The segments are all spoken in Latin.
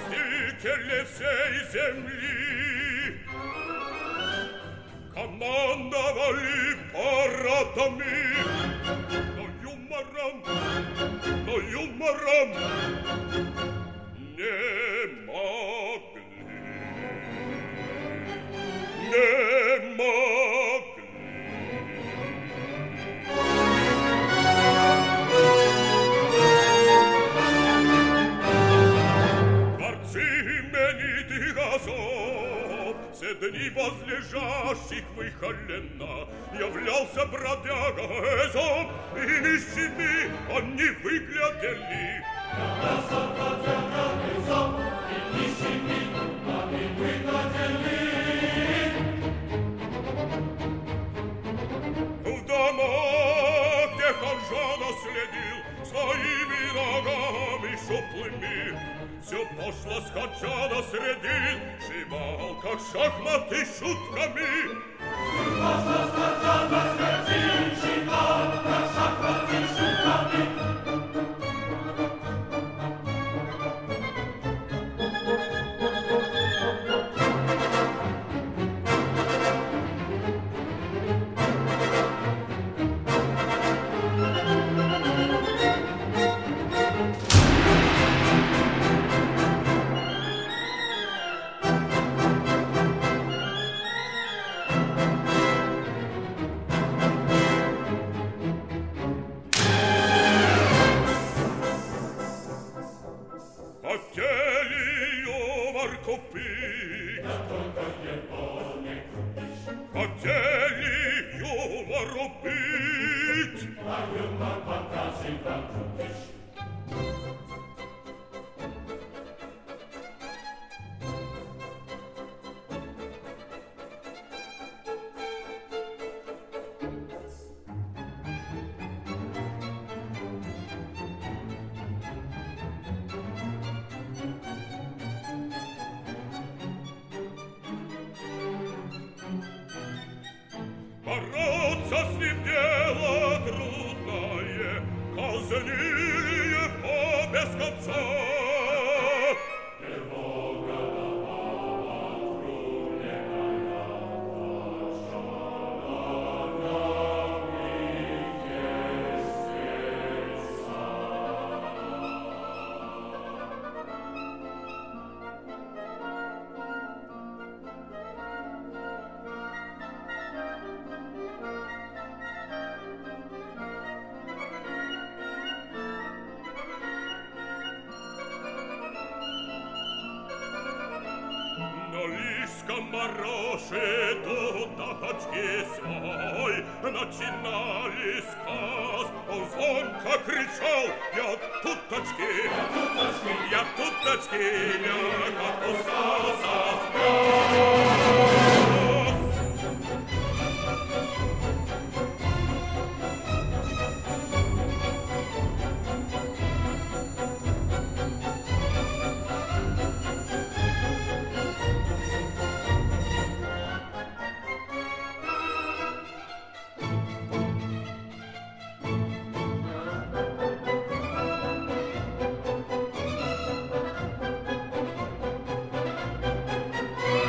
властители всей земли, командовали парадами, но юмором, но юмором не могли, Все дни возлежащих выхоленно Являлся бродяга Эзоп, И нищими они выглядели. Являлся бродяга Все пошло скачано среди, Живал, как шахматы шутками. Profit. Bei Wilma from Pantasin, бороться с ним дело трудное, казнили его без. бараше тут на хачке свой начинали сказ. Он звонко кричал, я тут тачки, я тут тачки, я тут тачки, я как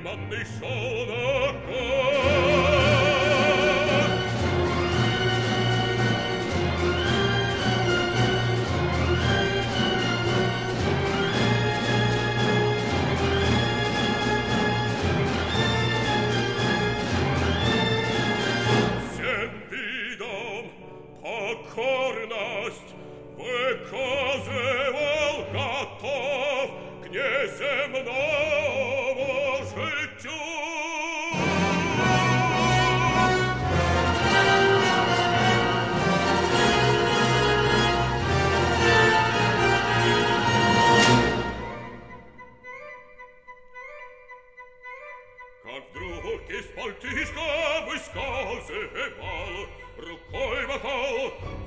man dich schon erkannt. se e mal, rucco e batal,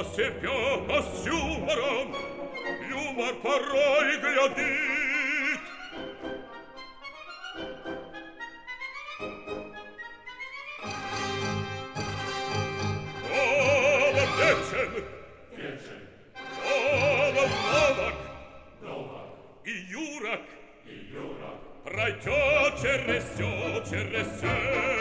на себя а с юмором Юмор порой глядит Повар вечен Вечен Повар новак Новак И юрак И юрак Пройдет через все,